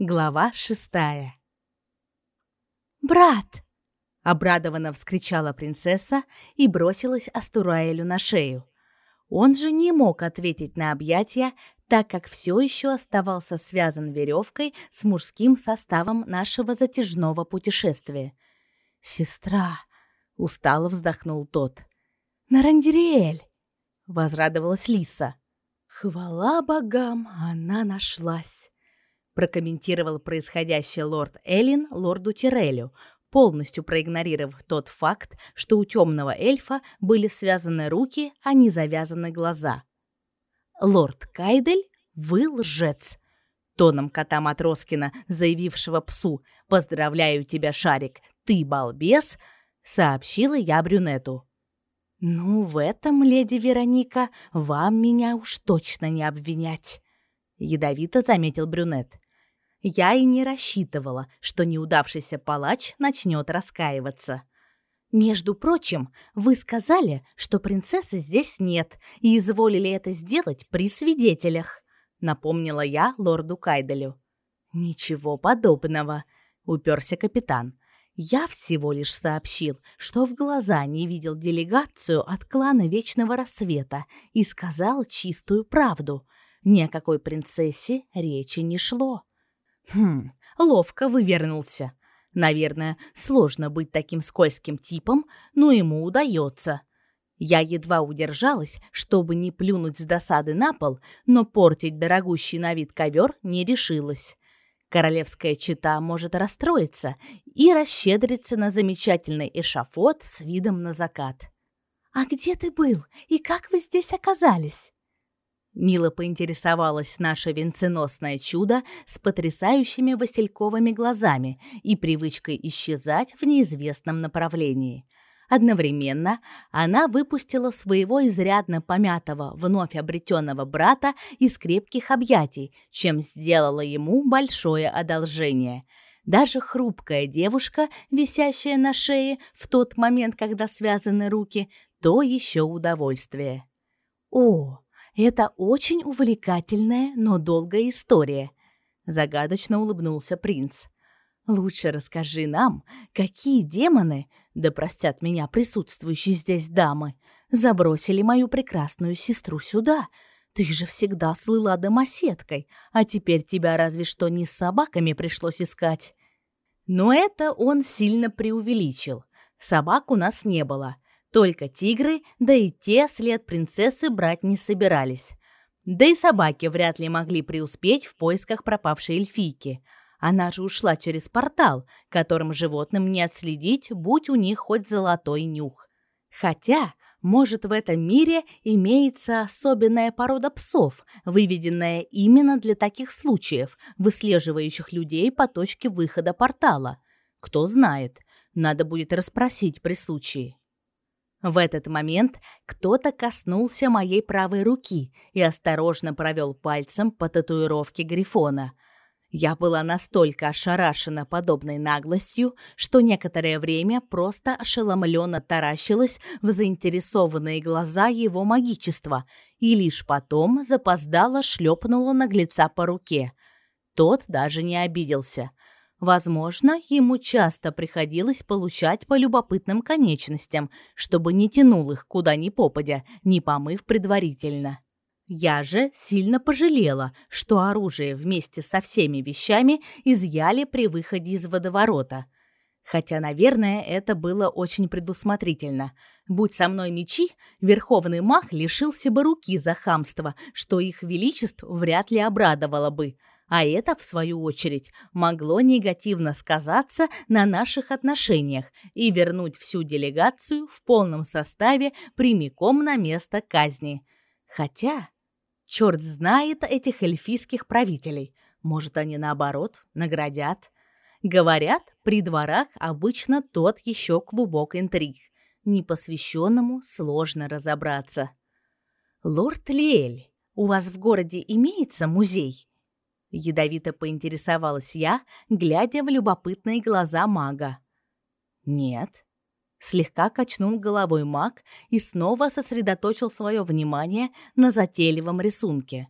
Глава шестая. «Брат!» — обрадованно вскричала принцесса и бросилась Астураэлю на шею. Он же не мог ответить на объятия, так как все еще оставался связан веревкой с мужским составом нашего затяжного путешествия. «Сестра!» — устало вздохнул тот. «Нарандириэль!» — возрадовалась Лиса. «Хвала богам, она нашлась!» Прокомментировал происходящее лорд Эллин лорду Тирелю, полностью проигнорировав тот факт, что у темного эльфа были связаны руки, а не завязаны глаза. «Лорд Кайдель, вы лжец!» Тоном кота Матроскина, заявившего псу «Поздравляю тебя, Шарик, ты балбес!» сообщила я брюнету. «Ну, в этом, леди Вероника, вам меня уж точно не обвинять», — ядовито заметил брюнет. Я и не рассчитывала, что неудавшийся палач начнет раскаиваться. Между прочим, вы сказали, что принцессы здесь нет, и изволили это сделать при свидетелях, напомнила я лорду Кайделю. Ничего подобного, уперся капитан. Я всего лишь сообщил, что в глаза не видел делегацию от клана Вечного Рассвета и сказал чистую правду. Ни о какой принцессе речи не шло. Хм, ловко вывернулся. Наверное, сложно быть таким скользким типом, но ему удается. Я едва удержалась, чтобы не плюнуть с досады на пол, но портить дорогущий на вид ковер не решилась. Королевская чита может расстроиться и расщедриться на замечательный эшафот с видом на закат. «А где ты был? И как вы здесь оказались?» Мило поинтересовалась наше венценосное чудо с потрясающими васильковыми глазами и привычкой исчезать в неизвестном направлении. Одновременно она выпустила своего изрядно помятого, вновь обретенного брата из крепких объятий, чем сделала ему большое одолжение. Даже хрупкая девушка, висящая на шее в тот момент, когда связаны руки, то еще удовольствие. О, это очень увлекательная, но долгая история, загадочно улыбнулся принц. Лучше расскажи нам, какие демоны, да простят меня присутствующие здесь дамы, забросили мою прекрасную сестру сюда. Ты же всегда слыла домоседкой, а теперь тебя разве что не с собаками пришлось искать. Но это он сильно преувеличил. Собак у нас не было, только тигры, да и те след принцессы брать не собирались. Да и собаки вряд ли могли преуспеть в поисках пропавшей эльфийки. Она же ушла через портал, которым животным не отследить, будь у них хоть золотой нюх. Хотя, может, в этом мире имеется особенная порода псов, выведенная именно для таких случаев, выслеживающих людей по точке выхода портала. Кто знает, надо будет расспросить при случае. В этот момент кто-то коснулся моей правой руки и осторожно провел пальцем по татуировке Грифона. Я была настолько ошарашена подобной наглостью, что некоторое время просто ошеломленно таращилась в заинтересованные глаза его магичества и лишь потом запоздало шлепнула наглеца по руке. Тот даже не обиделся — Возможно, ему часто приходилось получать по любопытным конечностям, чтобы не тянул их куда ни попадя, не помыв предварительно. Я же сильно пожалела, что оружие вместе со всеми вещами изъяли при выходе из водоворота. Хотя, наверное, это было очень предусмотрительно. Будь со мной мечи, верховный маг лишился бы руки за хамство, что их величеств вряд ли обрадовало бы – а это, в свою очередь, могло негативно сказаться на наших отношениях и вернуть всю делегацию в полном составе прямиком на место казни. Хотя, черт знает этих эльфийских правителей. Может, они наоборот наградят. Говорят, при дворах обычно тот еще клубок интриг. Непосвященному сложно разобраться. «Лорд Лиэль, у вас в городе имеется музей?» Ядовито поинтересовалась я, глядя в любопытные глаза мага. «Нет». Слегка качнул головой маг и снова сосредоточил свое внимание на затейливом рисунке.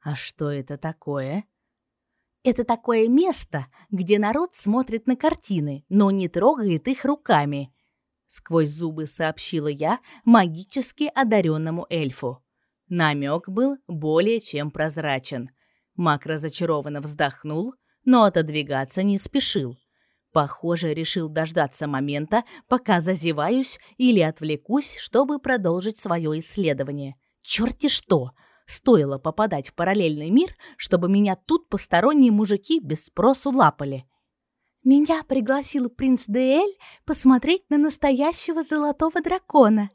«А что это такое?» Это такое место, где народ смотрит на картины, но не трогает их руками. Сквозь зубы сообщила я магически одаренному эльфу. Намек был более чем прозрачен. Маг разочарованно вздохнул, но отодвигаться не спешил. Похоже, решил дождаться момента, пока зазеваюсь или отвлекусь, чтобы продолжить свое исследование. Черти что! Стоило попадать в параллельный мир, чтобы меня тут посторонние мужики без спросу лапали. Меня пригласил принц Деэль посмотреть на настоящего золотого дракона.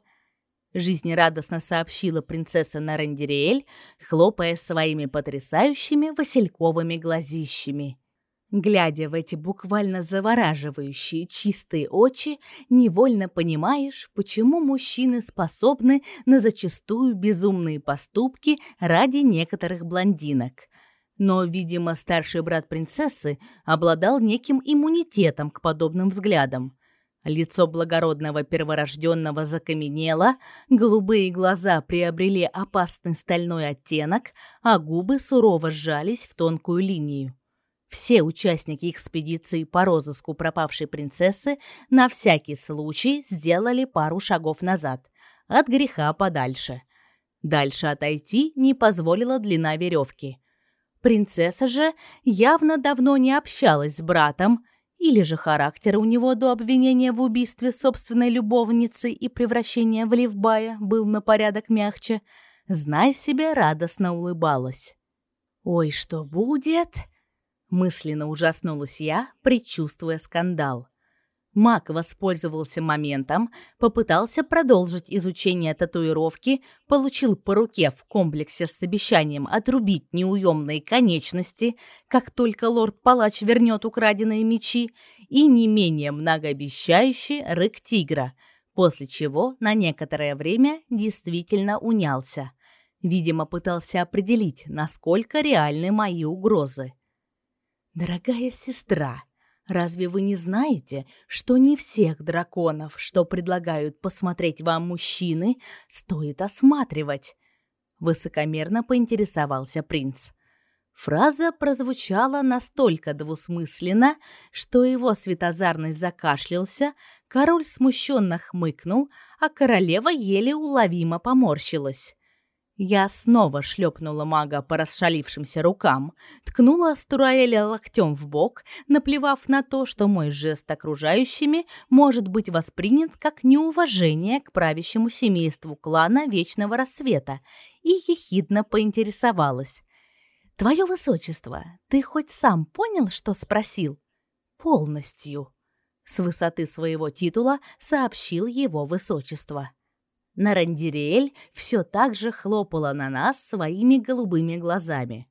Жизнерадостно сообщила принцесса Нарандериэль, хлопая своими потрясающими васильковыми глазищами. Глядя в эти буквально завораживающие чистые очи, невольно понимаешь, почему мужчины способны на зачастую безумные поступки ради некоторых блондинок. Но, видимо, старший брат принцессы обладал неким иммунитетом к подобным взглядам. Лицо благородного перворожденного закаменело, голубые глаза приобрели опасный стальной оттенок, а губы сурово сжались в тонкую линию. Все участники экспедиции по розыску пропавшей принцессы на всякий случай сделали пару шагов назад, от греха подальше. Дальше отойти не позволила длина веревки. Принцесса же явно давно не общалась с братом, или же характер у него до обвинения в убийстве собственной любовницы и превращения в Ливбая был на порядок мягче, знай себе, радостно улыбалась. «Ой, что будет?» Мысленно ужаснулась я, предчувствуя скандал. Мак воспользовался моментом, попытался продолжить изучение татуировки, получил по руке в комплексе с обещанием отрубить неуемные конечности, как только лорд-палач вернет украденные мечи, и не менее многообещающий рык тигра, после чего на некоторое время действительно унялся. Видимо, пытался определить, насколько реальны мои угрозы. Дорогая сестра, разве вы не знаете, что не всех драконов, что предлагают посмотреть вам мужчины, стоит осматривать? Высокомерно поинтересовался принц. Фраза прозвучала настолько двусмысленно, что его светозарность закашлялся, король смущенно хмыкнул, а королева еле уловимо поморщилась. Я снова шлепнула мага по расшалившимся рукам, ткнула Астураэля локтем в бок, наплевав на то, что мой жест окружающими может быть воспринят как неуважение к правящему семейству клана Вечного Рассвета, и ехидно поинтересовалась. «Твое Высочество, ты хоть сам понял, что спросил?» «Полностью», — с высоты своего титула сообщил его Высочество. Нарандириэль все так же хлопала на нас своими голубыми глазами.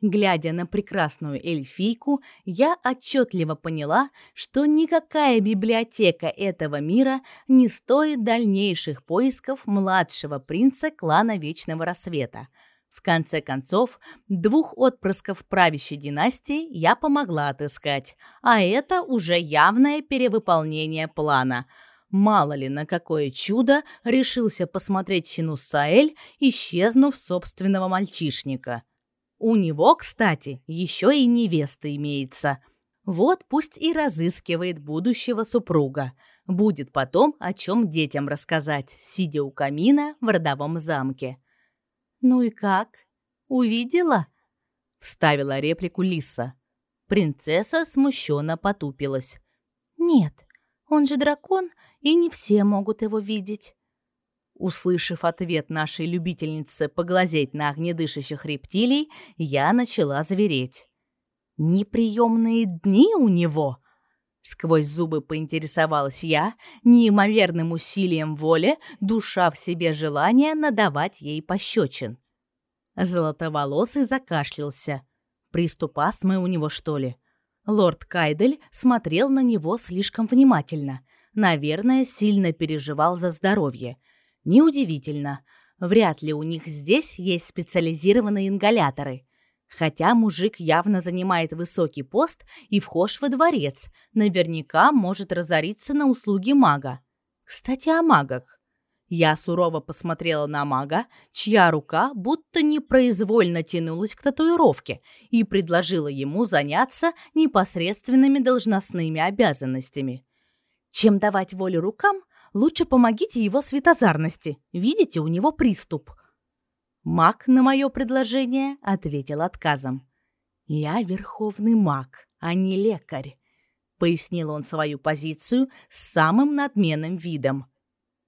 Глядя на прекрасную эльфийку, я отчетливо поняла, что никакая библиотека этого мира не стоит дальнейших поисков младшего принца клана Вечного Рассвета. В конце концов, двух отпрысков правящей династии я помогла отыскать, а это уже явное перевыполнение плана – Мало ли на какое чудо решился посмотреть Синусаэль, исчезнув собственного мальчишника. У него, кстати, еще и невеста имеется. Вот пусть и разыскивает будущего супруга. Будет потом о чем детям рассказать, сидя у камина в родовом замке. «Ну и как? Увидела?» — вставила реплику Лиса. Принцесса смущенно потупилась. «Нет, он же дракон, и не все могут его видеть. Услышав ответ нашей любительницы поглазеть на огнедышащих рептилий, я начала звереть. «Неприемные дни у него!» Сквозь зубы поинтересовалась я, неимоверным усилием воли, душа в себе желание надавать ей пощечин. Золотоволосый закашлялся. Приступ астмы у него, что ли? Лорд Кайдель смотрел на него слишком внимательно — Наверное, сильно переживал за здоровье. Неудивительно. Вряд ли у них здесь есть специализированные ингаляторы. Хотя мужик явно занимает высокий пост и вхож во дворец, наверняка может разориться на услуги мага. Кстати, о магах. Я сурово посмотрела на мага, чья рука будто непроизвольно тянулась к татуировке, и предложила ему заняться непосредственными должностными обязанностями. Чем давать волю рукам, лучше помогите его светозарности. Видите, у него приступ. Маг на мое предложение ответил отказом. «Я верховный маг, а не лекарь», — пояснил он свою позицию с самым надменным видом.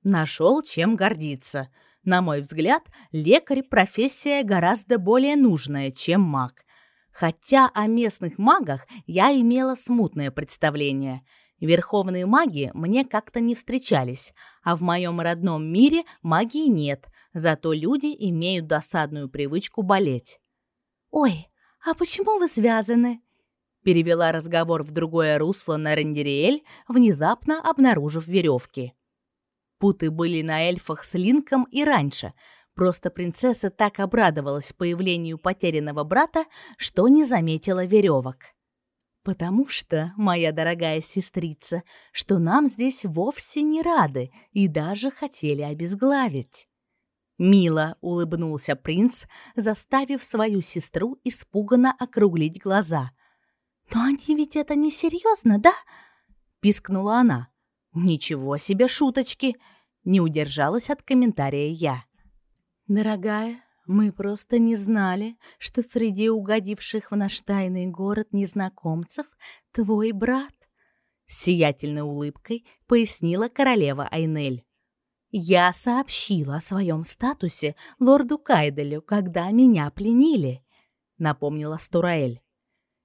Нашел чем гордиться. На мой взгляд, лекарь – профессия гораздо более нужная, чем маг. Хотя о местных магах я имела смутное представление. Верховные маги мне как-то не встречались, а в моем родном мире магии нет, зато люди имеют досадную привычку болеть. «Ой, а почему вы связаны?» Перевела разговор в другое русло на Рендериэль, внезапно обнаружив веревки. Путы были на эльфах с Линком и раньше. Просто принцесса так обрадовалась появлению потерянного брата, что не заметила веревок. «Потому что, моя дорогая сестрица, что нам здесь вовсе не рады и даже хотели обезглавить». Мило улыбнулся принц, заставив свою сестру испуганно округлить глаза. «Но они ведь это не серьезно, да?» — пискнула она. «Ничего себе шуточки!» — не удержалась от комментария я. «Дорогая, мы просто не знали, что среди угодивших в наш тайный город незнакомцев твой брат», — с сиятельной улыбкой пояснила королева Айнель. «Я сообщила о своем статусе лорду Кайделю, когда меня пленили», — напомнила Стураэль.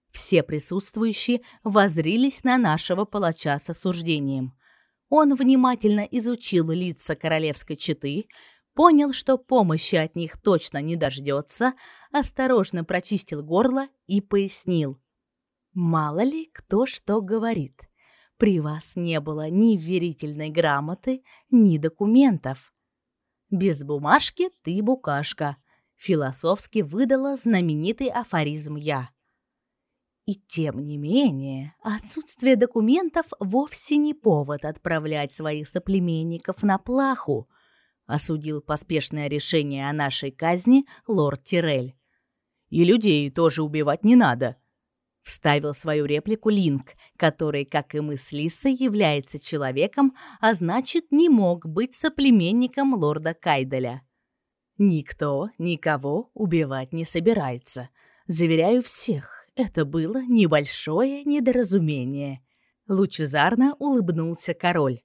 Все присутствующие возрились на нашего палача с осуждением. Он внимательно изучил лица королевской четы, понял, что помощи от них точно не дождется, осторожно прочистил горло и пояснил. «Мало ли кто что говорит. При вас не было ни верительной грамоты, ни документов. Без бумажки ты букашка», — философски выдала знаменитый афоризм я. И тем не менее, отсутствие документов вовсе не повод отправлять своих соплеменников на плаху, осудил поспешное решение о нашей казни лорд Тирель. И людей тоже убивать не надо, вставил свою реплику Линк, который, как и мы с Лисой, является человеком, а значит, не мог быть соплеменником лорда Кайделя. Никто никого убивать не собирается, заверяю всех это было небольшое недоразумение. Лучезарно улыбнулся король.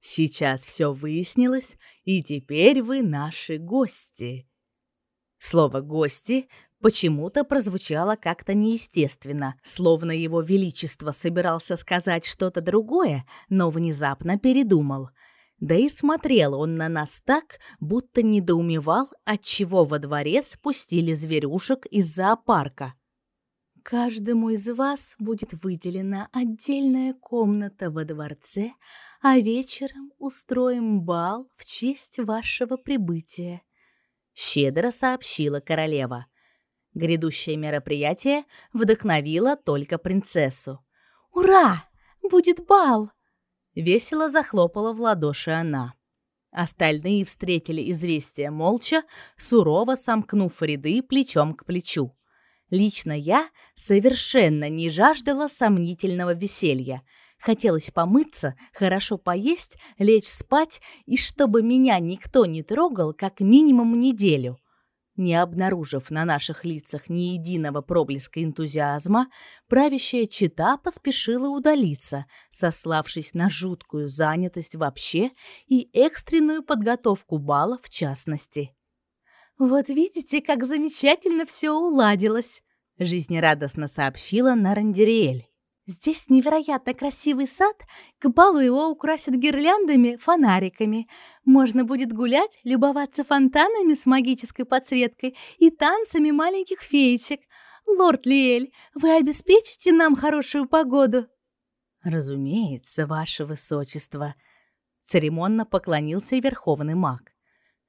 Сейчас все выяснилось, и теперь вы наши гости. Слово «гости» почему-то прозвучало как-то неестественно, словно его величество собирался сказать что-то другое, но внезапно передумал. Да и смотрел он на нас так, будто недоумевал, отчего во дворец пустили зверюшек из зоопарка. Каждому из вас будет выделена отдельная комната во дворце, а вечером устроим бал в честь вашего прибытия», — щедро сообщила королева. Грядущее мероприятие вдохновило только принцессу. «Ура! Будет бал!» Весело захлопала в ладоши она. Остальные встретили известие молча, сурово сомкнув ряды плечом к плечу. Лично я совершенно не жаждала сомнительного веселья. Хотелось помыться, хорошо поесть, лечь спать и чтобы меня никто не трогал как минимум неделю. Не обнаружив на наших лицах ни единого проблеска энтузиазма, правящая чита поспешила удалиться, сославшись на жуткую занятость вообще и экстренную подготовку бала в частности. «Вот видите, как замечательно все уладилось!» — жизнерадостно сообщила Нарандериэль. «Здесь невероятно красивый сад, к балу его украсят гирляндами, фонариками. Можно будет гулять, любоваться фонтанами с магической подсветкой и танцами маленьких феечек. Лорд Лиэль, вы обеспечите нам хорошую погоду?» «Разумеется, ваше высочество», — церемонно поклонился верховный маг.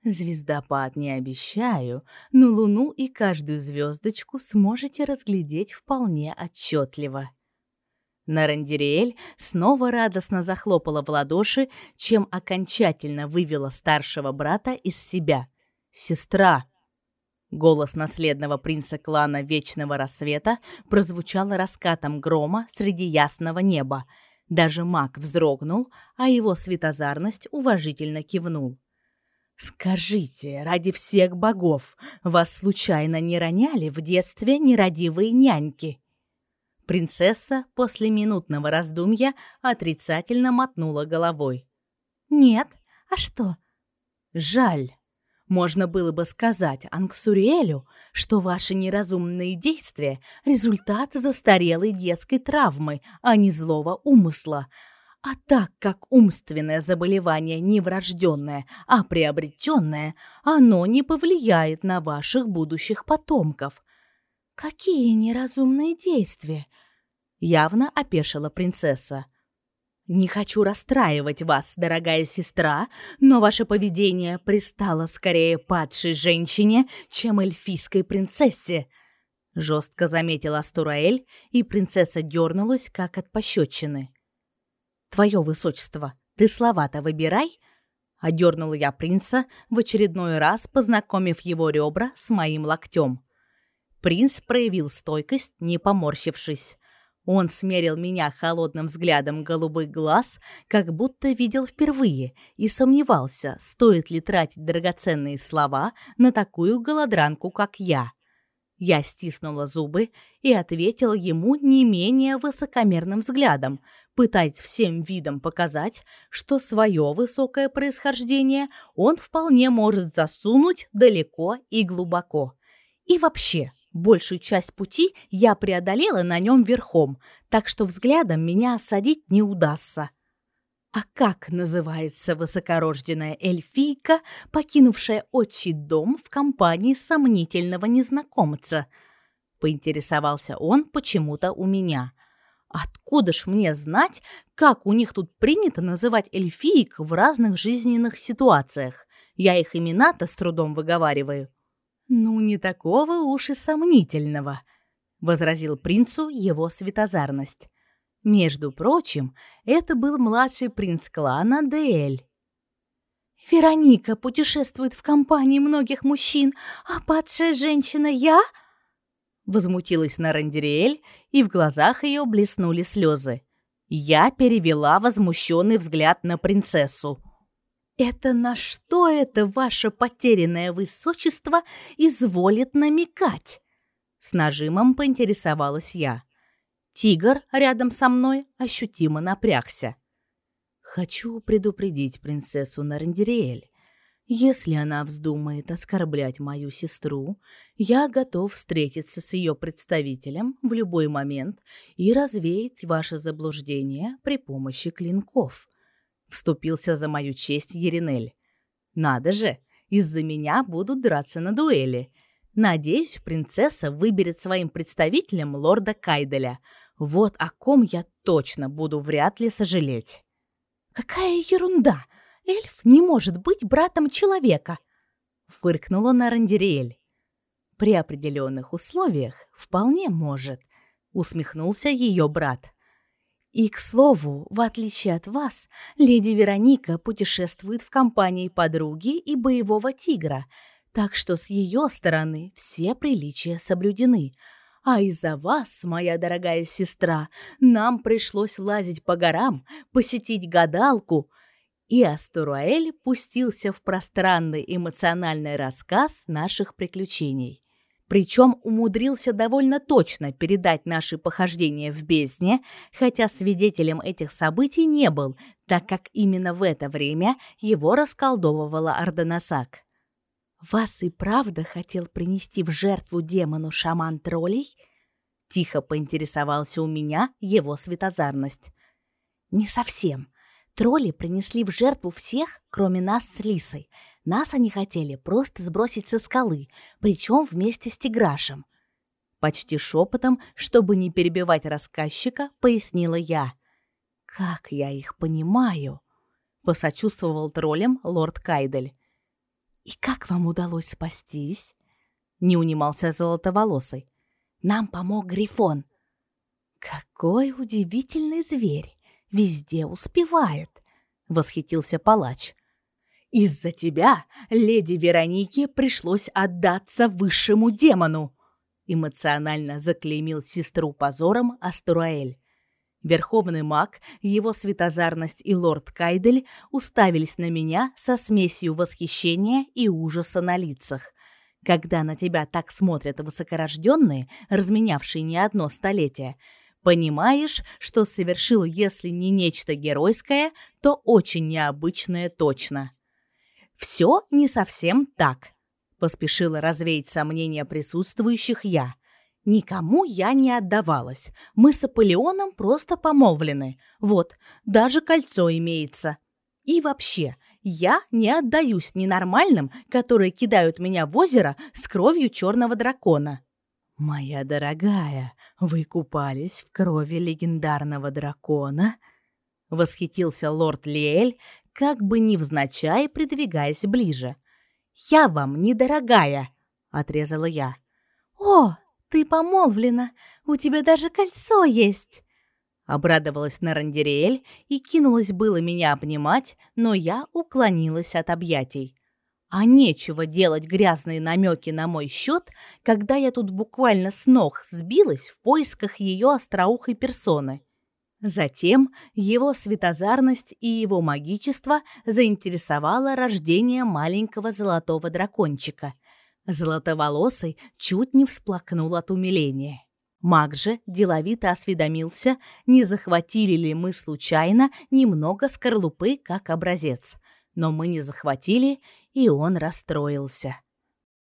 Звездопад не обещаю, но Луну и каждую звездочку сможете разглядеть вполне отчетливо. Нарандириэль снова радостно захлопала в ладоши, чем окончательно вывела старшего брата из себя. «Сестра!» Голос наследного принца клана Вечного Рассвета прозвучал раскатом грома среди ясного неба. Даже маг вздрогнул, а его светозарность уважительно кивнул. «Скажите, ради всех богов, вас случайно не роняли в детстве нерадивые няньки?» Принцесса после минутного раздумья отрицательно мотнула головой. «Нет, а что?» «Жаль. Можно было бы сказать Ангсуриэлю, что ваши неразумные действия – результат застарелой детской травмы, а не злого умысла. А так как умственное заболевание не врожденное, а приобретенное, оно не повлияет на ваших будущих потомков. Какие неразумные действия? Явно опешила принцесса. Не хочу расстраивать вас, дорогая сестра, но ваше поведение пристало скорее падшей женщине, чем эльфийской принцессе. Жестко заметила Астураэль, и принцесса дернулась, как от пощечины. «Твое высочество, ты слова-то выбирай!» Одернула я принца, в очередной раз познакомив его ребра с моим локтем. Принц проявил стойкость, не поморщившись. Он смерил меня холодным взглядом голубых глаз, как будто видел впервые, и сомневался, стоит ли тратить драгоценные слова на такую голодранку, как я. Я стиснула зубы и ответила ему не менее высокомерным взглядом, пытаясь всем видом показать, что свое высокое происхождение он вполне может засунуть далеко и глубоко. И вообще, Большую часть пути я преодолела на нем верхом, так что взглядом меня осадить не удастся. А как называется высокорожденная эльфийка, покинувшая отчий дом в компании сомнительного незнакомца? Поинтересовался он почему-то у меня. Откуда ж мне знать, как у них тут принято называть эльфиек в разных жизненных ситуациях? Я их имена-то с трудом выговариваю. «Ну, не такого уж и сомнительного», — возразил принцу его светозарность. Между прочим, это был младший принц клана Деэль. «Вероника путешествует в компании многих мужчин, а падшая женщина я?» Возмутилась Нарандериэль, и в глазах ее блеснули слезы. Я перевела возмущенный взгляд на принцессу. Это на что это ваше потерянное высочество изволит намекать? С нажимом поинтересовалась я. Тигр рядом со мной ощутимо напрягся. Хочу предупредить принцессу Нарандериэль. Если она вздумает оскорблять мою сестру, я готов встретиться с ее представителем в любой момент и развеять ваше заблуждение при помощи клинков. Вступился за мою честь Еринель. Надо же, из-за меня будут драться на дуэли. Надеюсь, принцесса выберет своим представителем лорда Кайделя. Вот о ком я точно буду вряд ли сожалеть. Какая ерунда! Эльф не может быть братом человека, фыркнула Нарандириэль. При определенных условиях вполне может, усмехнулся ее брат. И, к слову, в отличие от вас, леди Вероника путешествует в компании подруги и боевого тигра, так что с ее стороны все приличия соблюдены. А из-за вас, моя дорогая сестра, нам пришлось лазить по горам, посетить гадалку. И Астуруэль пустился в пространный эмоциональный рассказ наших приключений. Причем умудрился довольно точно передать наши похождения в бездне, хотя свидетелем этих событий не был, так как именно в это время его расколдовывала Арденасак. «Вас и правда хотел принести в жертву демону шаман троллей?» Тихо поинтересовался у меня его светозарность. «Не совсем. Тролли принесли в жертву всех, кроме нас с Лисой, нас они хотели просто сбросить со скалы, причем вместе с Тиграшем. Почти шепотом, чтобы не перебивать рассказчика, пояснила я. «Как я их понимаю!» — посочувствовал троллем лорд Кайдель. «И как вам удалось спастись?» — не унимался золотоволосый. «Нам помог Грифон». Какой удивительный зверь! Везде успевает!» — восхитился палач. «Из-за тебя леди Веронике пришлось отдаться высшему демону!» Эмоционально заклеймил сестру позором Астураэль. Верховный маг, его светозарность и лорд Кайдель уставились на меня со смесью восхищения и ужаса на лицах. Когда на тебя так смотрят высокорожденные, разменявшие не одно столетие, понимаешь, что совершил, если не нечто геройское, то очень необычное точно. Все не совсем так, поспешила развеять сомнения присутствующих я. Никому я не отдавалась. Мы с Аполеоном просто помолвлены. Вот, даже кольцо имеется. И вообще, я не отдаюсь ненормальным, которые кидают меня в озеро с кровью черного дракона. Моя дорогая, вы купались в крови легендарного дракона? Восхитился лорд Лиэль, как бы невзначай придвигаясь ближе. «Я вам недорогая!» — отрезала я. «О, ты помолвлена! У тебя даже кольцо есть!» Обрадовалась Нарандериэль и кинулась было меня обнимать, но я уклонилась от объятий. А нечего делать грязные намеки на мой счет, когда я тут буквально с ног сбилась в поисках ее остроухой персоны. Затем его светозарность и его магичество заинтересовало рождение маленького золотого дракончика. Золотоволосый чуть не всплакнул от умиления. Маг же деловито осведомился, не захватили ли мы случайно немного скорлупы как образец. Но мы не захватили, и он расстроился.